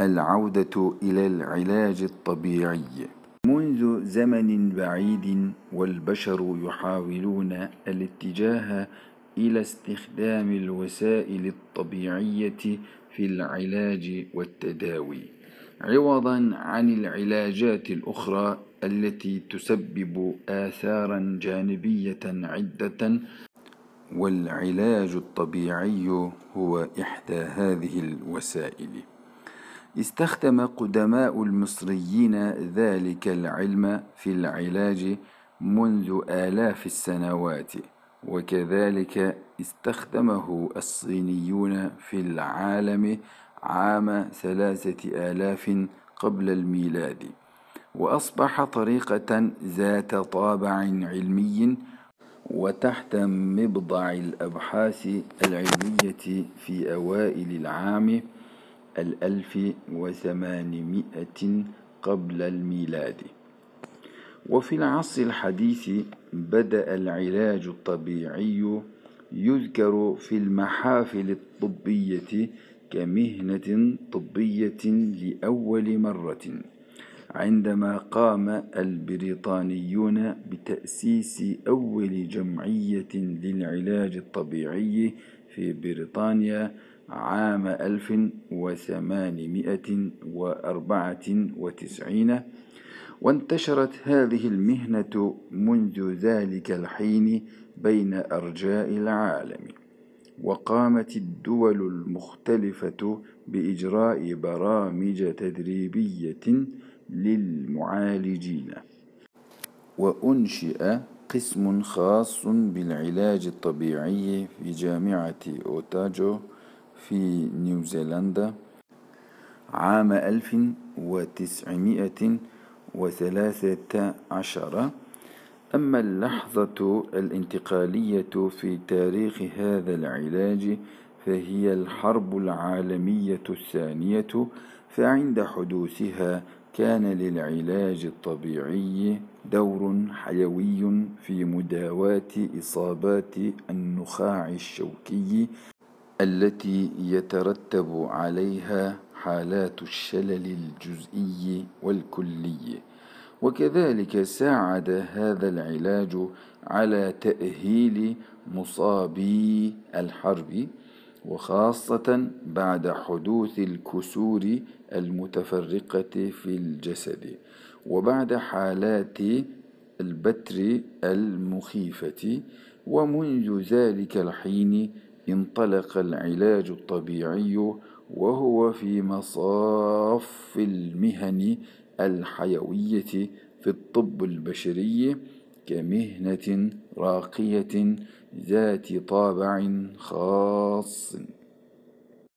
العودة إلى العلاج الطبيعي. منذ زمن بعيد والبشر يحاولون الاتجاه إلى استخدام الوسائل الطبيعية في العلاج والتداوي. عوضا عن العلاجات الأخرى التي تسبب آثارا جانبية عدة والعلاج الطبيعي هو إحدى هذه الوسائل. استخدم قدماء المصريين ذلك العلم في العلاج منذ آلاف السنوات وكذلك استخدمه الصينيون في العالم عام ثلاثة آلاف قبل الميلاد وأصبح طريقة ذات طابع علمي وتحت مبضع الأبحاث العلمية في أوائل العام الألف وثمانمائة قبل الميلاد. وفي العصر الحديث بدأ العلاج الطبيعي يذكر في المحافل الطبية كمهنة طبية لأول مرة. عندما قام البريطانيون بتأسيس أول جمعية للعلاج الطبيعي في بريطانيا عام 1894 وانتشرت هذه المهنة منذ ذلك الحين بين أرجاء العالم. وقامت الدول المختلفة بإجراء برامج تدريبية للمعالجين. وأنشئ قسم خاص بالعلاج الطبيعي في جامعة أوتاجو في نيوزيلندا عام 1913 عشر. أما اللحظة الانتقالية في تاريخ هذا العلاج فهي الحرب العالمية الثانية فعند حدوثها كان للعلاج الطبيعي دور حيوي في مداواة إصابات النخاع الشوكي التي يترتب عليها حالات الشلل الجزئي والكلي. وكذلك ساعد هذا العلاج على تأهيل مصابي الحرب. وخاصة بعد حدوث الكسور المتفرقة في الجسد وبعد حالات البتر المخيفة ومنذ ذلك الحين انطلق العلاج الطبيعي وهو في مصاف المهن الحيوية في الطب البشري كمهنة راقية ذات طابع خاص.